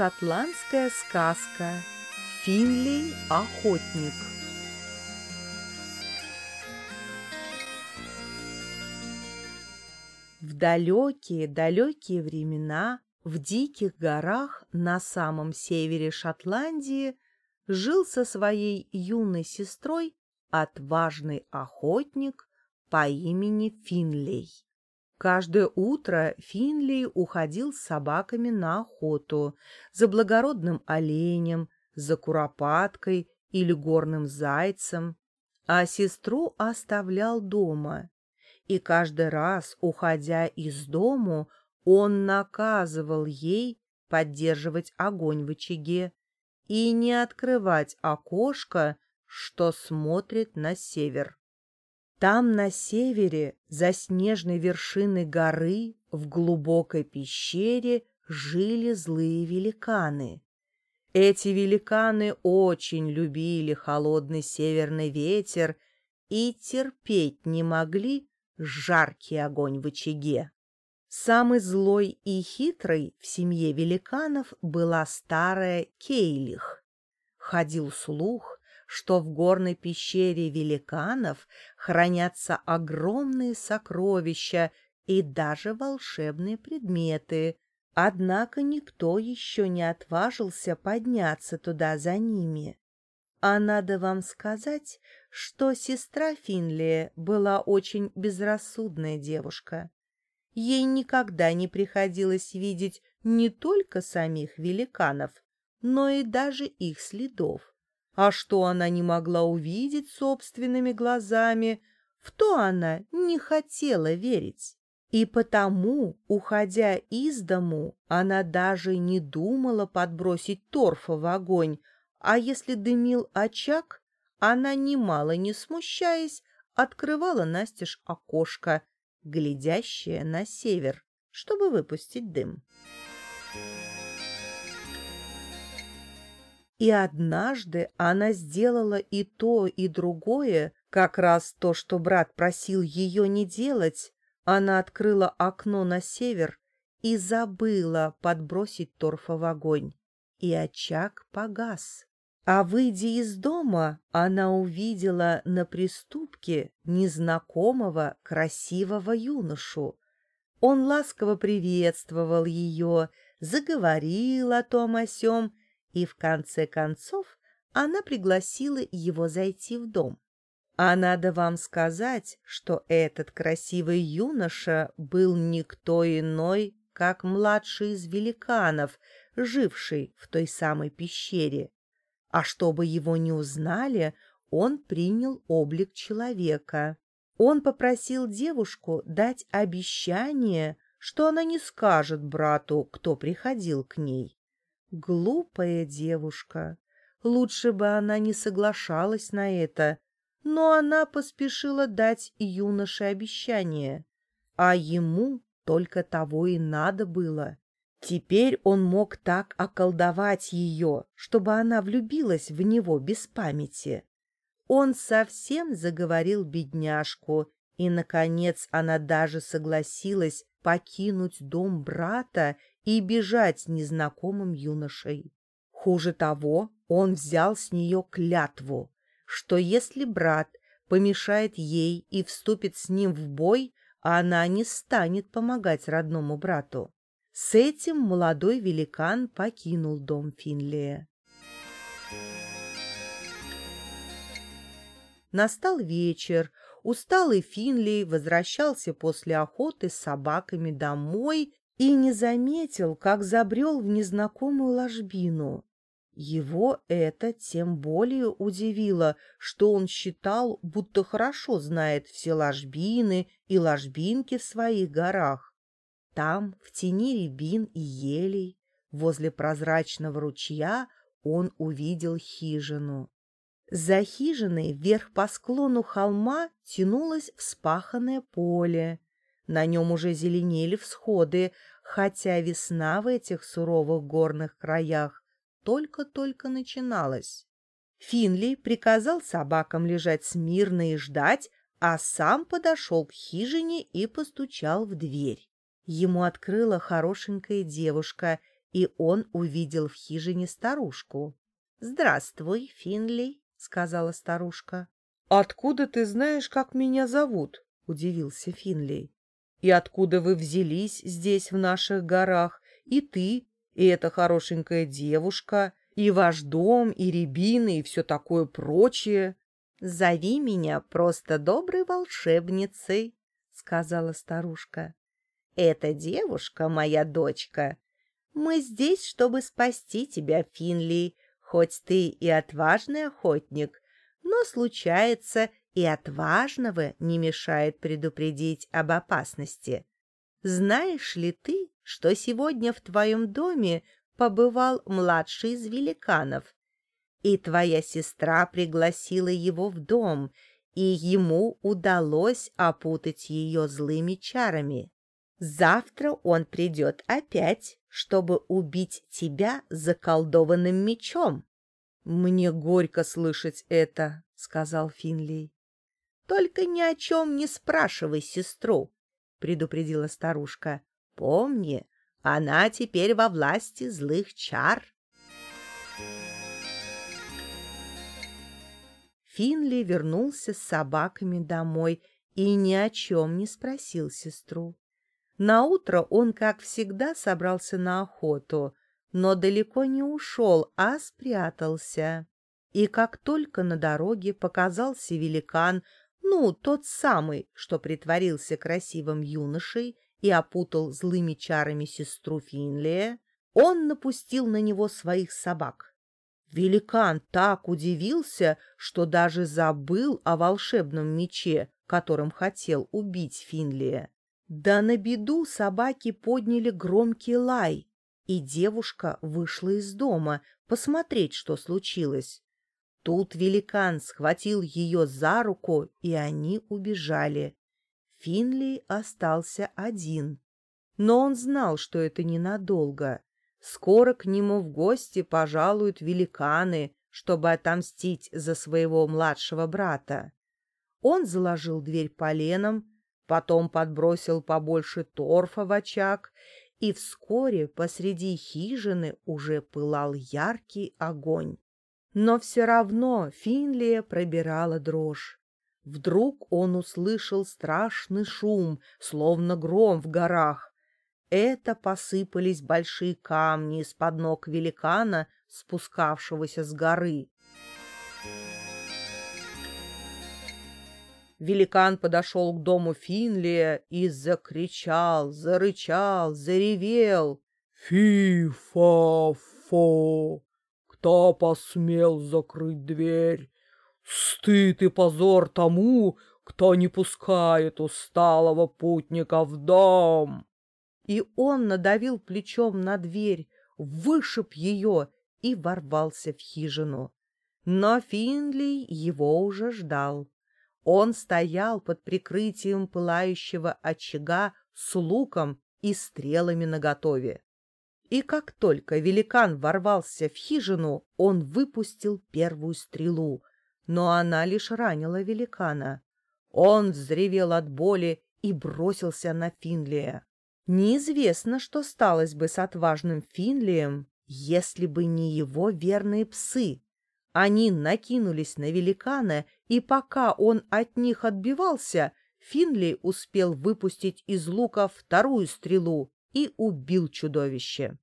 Шотландская сказка Финлей охотник В далекие-далекие времена в диких горах на самом севере Шотландии жил со своей юной сестрой отважный охотник по имени Финлей. Каждое утро Финли уходил с собаками на охоту за благородным оленем, за куропаткой или горным зайцем, а сестру оставлял дома. И каждый раз, уходя из дому, он наказывал ей поддерживать огонь в очаге и не открывать окошко, что смотрит на север. Там, на севере, за снежной вершиной горы, в глубокой пещере, жили злые великаны. Эти великаны очень любили холодный северный ветер и терпеть не могли жаркий огонь в очаге. Самый злой и хитрый в семье великанов была старая Кейлих. Ходил слух, что в горной пещере великанов хранятся огромные сокровища и даже волшебные предметы, однако никто еще не отважился подняться туда за ними. А надо вам сказать, что сестра Финлия была очень безрассудная девушка. Ей никогда не приходилось видеть не только самих великанов, но и даже их следов. А что она не могла увидеть собственными глазами, в то она не хотела верить. И потому, уходя из дому, она даже не думала подбросить торфа в огонь, а если дымил очаг, она, немало не смущаясь, открывала настежь окошко, глядящее на север, чтобы выпустить дым. И однажды она сделала и то, и другое, как раз то, что брат просил ее не делать. Она открыла окно на север и забыла подбросить торфа в огонь. И очаг погас. А выйдя из дома, она увидела на приступке незнакомого красивого юношу. Он ласково приветствовал ее, заговорил о том о сём, и в конце концов она пригласила его зайти в дом. А надо вам сказать, что этот красивый юноша был никто иной, как младший из великанов, живший в той самой пещере. А чтобы его не узнали, он принял облик человека. Он попросил девушку дать обещание, что она не скажет брату, кто приходил к ней. Глупая девушка. Лучше бы она не соглашалась на это, но она поспешила дать юноше обещание, а ему только того и надо было. Теперь он мог так околдовать ее, чтобы она влюбилась в него без памяти. Он совсем заговорил бедняжку, и, наконец, она даже согласилась покинуть дом брата и бежать с незнакомым юношей. Хуже того, он взял с нее клятву, что если брат помешает ей и вступит с ним в бой, она не станет помогать родному брату. С этим молодой великан покинул дом Финлия. Настал вечер. Усталый Финли возвращался после охоты с собаками домой и не заметил, как забрел в незнакомую ложбину. Его это тем более удивило, что он считал, будто хорошо знает все ложбины и ложбинки в своих горах. Там, в тени рябин и елей, возле прозрачного ручья, он увидел хижину. За хижиной вверх по склону холма тянулось вспаханное поле. На нем уже зеленели всходы, хотя весна в этих суровых горных краях только-только начиналась. Финли приказал собакам лежать смирно и ждать, а сам подошел к хижине и постучал в дверь. Ему открыла хорошенькая девушка и он увидел в хижине старушку. «Здравствуй, Финли», — сказала старушка. «Откуда ты знаешь, как меня зовут?» — удивился Финли. «И откуда вы взялись здесь, в наших горах? И ты, и эта хорошенькая девушка, и ваш дом, и рябины, и все такое прочее?» «Зови меня просто доброй волшебницей», — сказала старушка. «Эта девушка моя дочка. Мы здесь, чтобы спасти тебя, Финли, хоть ты и отважный охотник, но случается и отважного не мешает предупредить об опасности. Знаешь ли ты, что сегодня в твоем доме побывал младший из великанов, и твоя сестра пригласила его в дом, и ему удалось опутать ее злыми чарами. Завтра он придет опять, чтобы убить тебя заколдованным мечом. — Мне горько слышать это, — сказал Финлей. — Только ни о чем не спрашивай сестру, — предупредила старушка. — Помни, она теперь во власти злых чар. Финли вернулся с собаками домой и ни о чем не спросил сестру. Наутро он, как всегда, собрался на охоту, но далеко не ушел, а спрятался. И как только на дороге показался великан, ну, тот самый, что притворился красивым юношей и опутал злыми чарами сестру Финлия, он напустил на него своих собак. Великан так удивился, что даже забыл о волшебном мече, которым хотел убить Финлия. Да на беду собаки подняли громкий лай, и девушка вышла из дома посмотреть, что случилось. Тут великан схватил ее за руку, и они убежали. Финли остался один. Но он знал, что это ненадолго. Скоро к нему в гости пожалуют великаны, чтобы отомстить за своего младшего брата. Он заложил дверь поленом, потом подбросил побольше торфа в очаг, и вскоре посреди хижины уже пылал яркий огонь. Но все равно Финлия пробирала дрожь. Вдруг он услышал страшный шум, словно гром в горах. Это посыпались большие камни из-под ног великана, спускавшегося с горы. Великан подошел к дому Финлия и закричал, зарычал, заревел. «Фи-фа-фо! Кто посмел закрыть дверь? Стыд и позор тому, кто не пускает усталого путника в дом!» И он надавил плечом на дверь, вышиб ее и ворвался в хижину. Но Финли его уже ждал. Он стоял под прикрытием пылающего очага с луком и стрелами наготове. И как только великан ворвался в хижину, он выпустил первую стрелу, но она лишь ранила великана. Он взревел от боли и бросился на Финлия. Неизвестно, что сталось бы с отважным Финлием, если бы не его верные псы. Они накинулись на великана, и пока он от них отбивался, Финли успел выпустить из лука вторую стрелу и убил чудовище.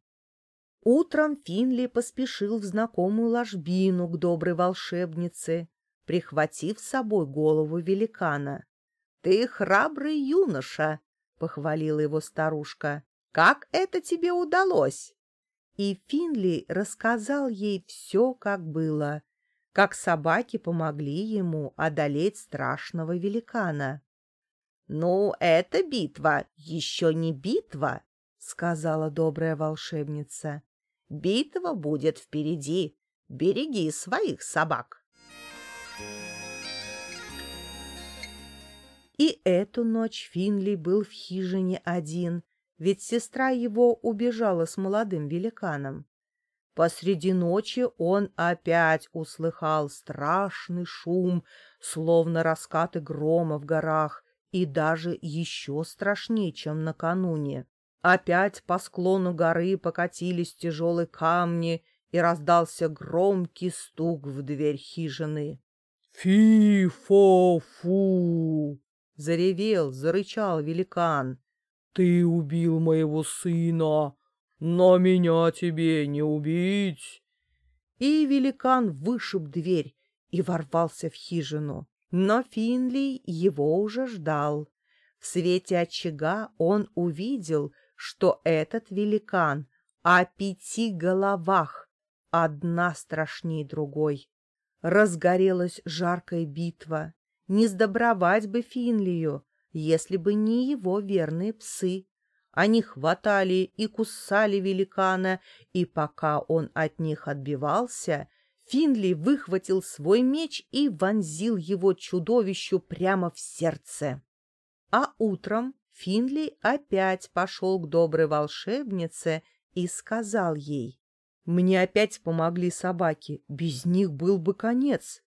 Утром Финли поспешил в знакомую ложбину к доброй волшебнице, прихватив с собой голову великана. — Ты храбрый юноша, — похвалила его старушка. — Как это тебе удалось? И Финли рассказал ей все, как было, как собаки помогли ему одолеть страшного великана. — Ну, эта битва еще не битва, — сказала добрая волшебница. — Битва будет впереди. Береги своих собак. И эту ночь Финли был в хижине один, ведь сестра его убежала с молодым великаном. Посреди ночи он опять услыхал страшный шум, словно раскаты грома в горах, и даже еще страшнее, чем накануне. Опять по склону горы покатились тяжелые камни, и раздался громкий стук в дверь хижины. «Фи-фо-фу!» — заревел, зарычал великан. «Ты убил моего сына, но меня тебе не убить!» И великан вышиб дверь и ворвался в хижину. Но Финли его уже ждал. В свете очага он увидел, что этот великан о пяти головах, одна страшней другой. Разгорелась жаркая битва. Не сдобровать бы Финлию, если бы не его верные псы. Они хватали и кусали великана, и пока он от них отбивался, Финли выхватил свой меч и вонзил его чудовищу прямо в сердце. А утром Финли опять пошел к доброй волшебнице и сказал ей, «Мне опять помогли собаки, без них был бы конец».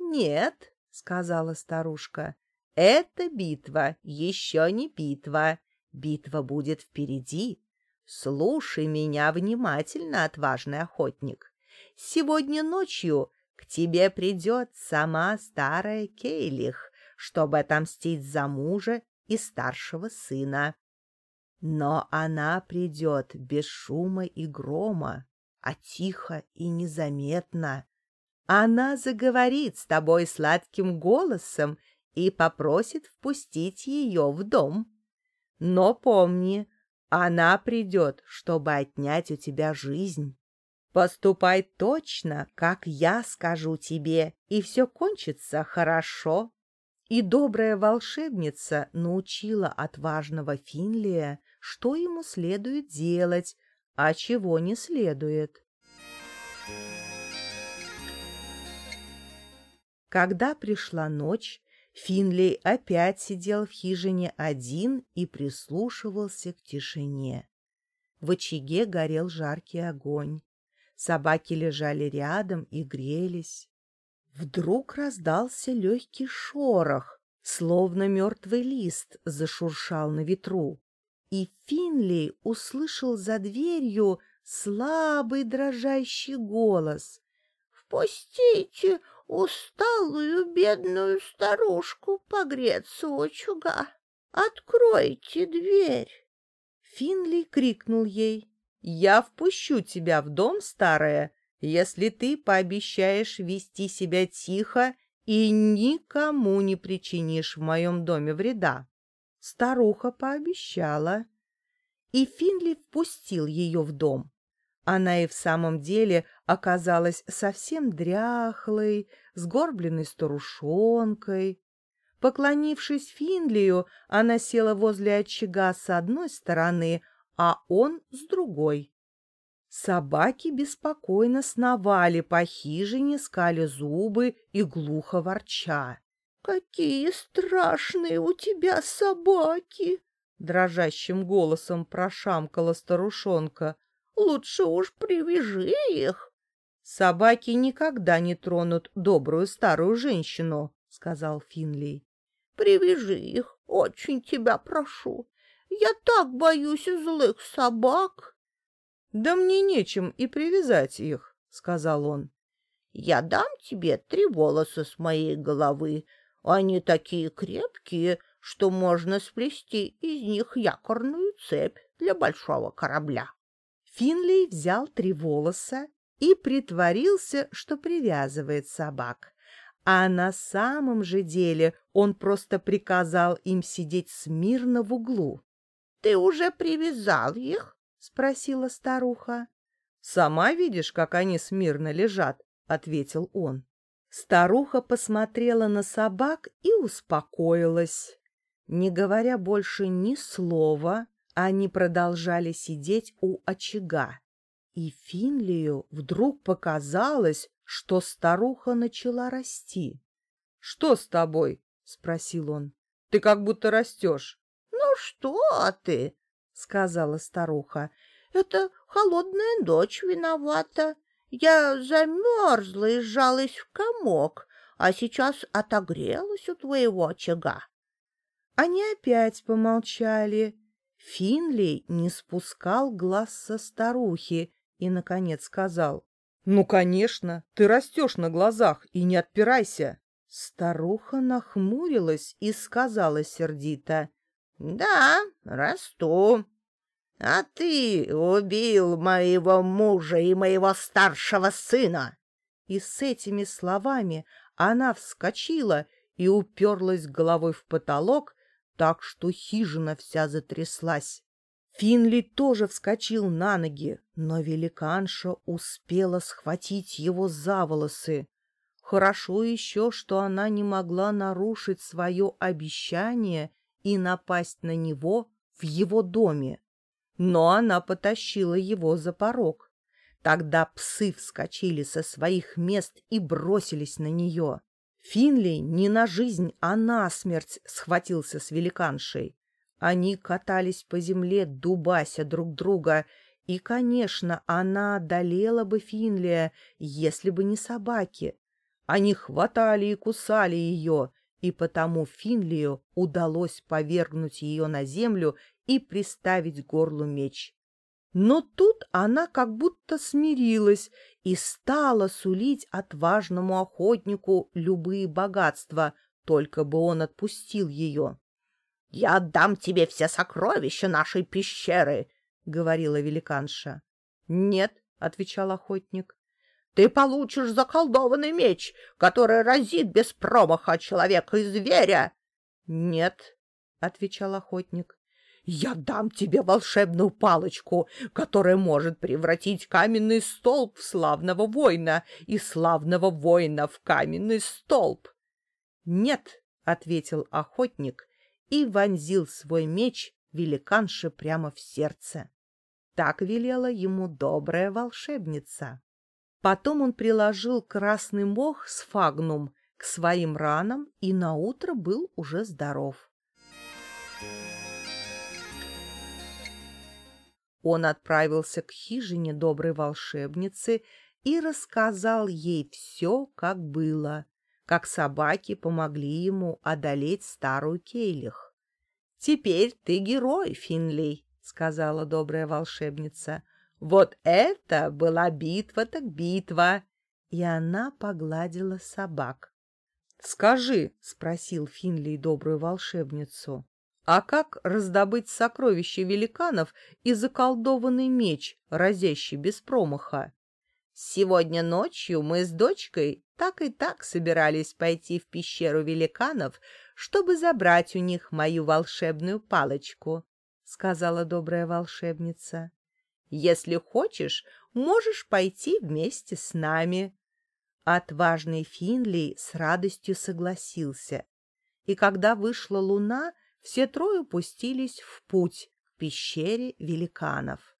«Нет», — сказала старушка, — «это битва, еще не битва. Битва будет впереди. Слушай меня внимательно, отважный охотник. Сегодня ночью к тебе придет сама старая Кейлих, чтобы отомстить за мужа и старшего сына. Но она придет без шума и грома, а тихо и незаметно. Она заговорит с тобой сладким голосом и попросит впустить ее в дом. Но помни, она придет, чтобы отнять у тебя жизнь. Поступай точно, как я скажу тебе, и все кончится хорошо. И добрая волшебница научила отважного Финлия, что ему следует делать, а чего не следует. Когда пришла ночь, Финлей опять сидел в хижине один и прислушивался к тишине. В очаге горел жаркий огонь. Собаки лежали рядом и грелись. Вдруг раздался легкий шорох, словно мертвый лист зашуршал на ветру. И Финли услышал за дверью слабый дрожащий голос. «Впустите усталую бедную старушку погреться у! Откройте дверь!» Финли крикнул ей. Я впущу тебя в дом, старая, если ты пообещаешь вести себя тихо и никому не причинишь в моем доме вреда. Старуха пообещала. И Финли впустил ее в дом. Она и в самом деле оказалась совсем дряхлой, сгорбленной старушонкой. Поклонившись Финлию, она села возле очага с одной стороны, а он с другой. Собаки беспокойно сновали по хижине, скали зубы и глухо ворча. — Какие страшные у тебя собаки! — дрожащим голосом прошамкала старушонка. — Лучше уж привяжи их. — Собаки никогда не тронут добрую старую женщину, — сказал Финли. — Привяжи их, очень тебя прошу. Я так боюсь злых собак. — Да мне нечем и привязать их, — сказал он. — Я дам тебе три волоса с моей головы. Они такие крепкие, что можно сплести из них якорную цепь для большого корабля. Финли взял три волоса и притворился, что привязывает собак. А на самом же деле он просто приказал им сидеть смирно в углу. Ты уже привязал их? — спросила старуха. — Сама видишь, как они смирно лежат, — ответил он. Старуха посмотрела на собак и успокоилась. Не говоря больше ни слова, они продолжали сидеть у очага. И Финлию вдруг показалось, что старуха начала расти. — Что с тобой? — спросил он. — Ты как будто растешь. «Ну что ты?» — сказала старуха. «Это холодная дочь виновата. Я замерзла и сжалась в комок, а сейчас отогрелась у твоего очага». Они опять помолчали. Финли не спускал глаз со старухи и, наконец, сказал, «Ну, конечно, ты растешь на глазах, и не отпирайся!» Старуха нахмурилась и сказала сердито, «Да, расту. А ты убил моего мужа и моего старшего сына!» И с этими словами она вскочила и уперлась головой в потолок, так что хижина вся затряслась. Финли тоже вскочил на ноги, но великанша успела схватить его за волосы. Хорошо еще, что она не могла нарушить свое обещание и напасть на него в его доме. Но она потащила его за порог. Тогда псы вскочили со своих мест и бросились на нее. Финли не на жизнь, а на смерть схватился с великаншей. Они катались по земле, дубася друг друга, и, конечно, она одолела бы Финлия, если бы не собаки. Они хватали и кусали ее, и потому Финлию удалось повергнуть ее на землю и приставить горлу меч. Но тут она как будто смирилась и стала сулить отважному охотнику любые богатства, только бы он отпустил ее. — Я отдам тебе все сокровища нашей пещеры, — говорила великанша. — Нет, — отвечал охотник, — ты получишь заколдованный меч, который разит без промаха человека и зверя. — Нет, — отвечал охотник, я дам тебе волшебную палочку, которая может превратить каменный столб в славного воина и славного воина в каменный столб. — Нет, — ответил охотник и вонзил свой меч великанше прямо в сердце. Так велела ему добрая волшебница. Потом он приложил красный мох с фагнум к своим ранам и наутро был уже здоров. Он отправился к хижине доброй волшебницы и рассказал ей все, как было, как собаки помогли ему одолеть старую Кейлих. «Теперь ты герой, Финлей», — сказала добрая волшебница. «Вот это была битва так битва!» И она погладила собак. «Скажи», — спросил Финлей добрую волшебницу, а как раздобыть сокровища великанов и заколдованный меч, разящий без промаха? Сегодня ночью мы с дочкой так и так собирались пойти в пещеру великанов, чтобы забрать у них мою волшебную палочку, — сказала добрая волшебница. — Если хочешь, можешь пойти вместе с нами. Отважный Финли с радостью согласился. И когда вышла луна, все трое пустились в путь к пещере великанов.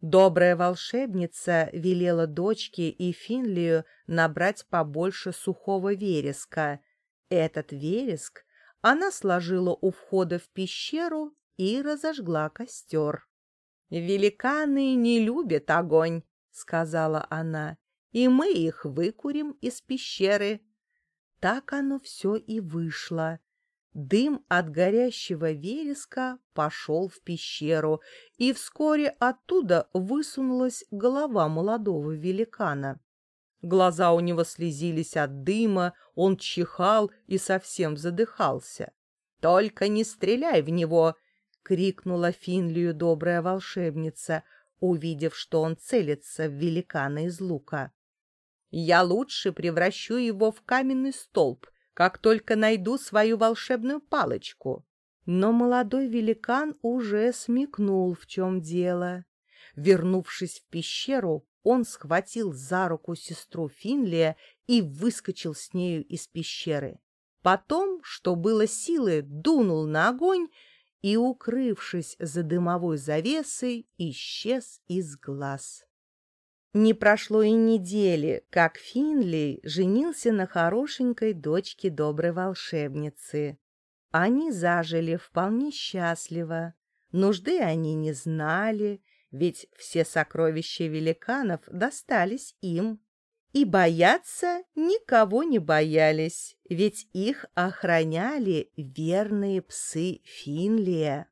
Добрая волшебница велела дочке и Финлию набрать побольше сухого вереска. Этот вереск она сложила у входа в пещеру и разожгла костер. «Великаны не любят огонь», — сказала она, — «и мы их выкурим из пещеры». Так оно все и вышло. Дым от горящего вереска пошел в пещеру, и вскоре оттуда высунулась голова молодого великана. Глаза у него слезились от дыма, он чихал и совсем задыхался. «Только не стреляй в него!» — крикнула Финлию добрая волшебница, увидев, что он целится в великана из лука. Я лучше превращу его в каменный столб, как только найду свою волшебную палочку. Но молодой великан уже смекнул, в чем дело. Вернувшись в пещеру, он схватил за руку сестру Финлия и выскочил с нею из пещеры. Потом, что было силы, дунул на огонь и, укрывшись за дымовой завесой, исчез из глаз. Не прошло и недели, как Финли женился на хорошенькой дочке доброй волшебницы. Они зажили вполне счастливо. Нужды они не знали, ведь все сокровища великанов достались им. и бояться никого не боялись, ведь их охраняли верные псы Финлия.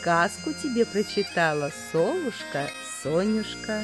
Сказку тебе прочитала совушка Сонюшка.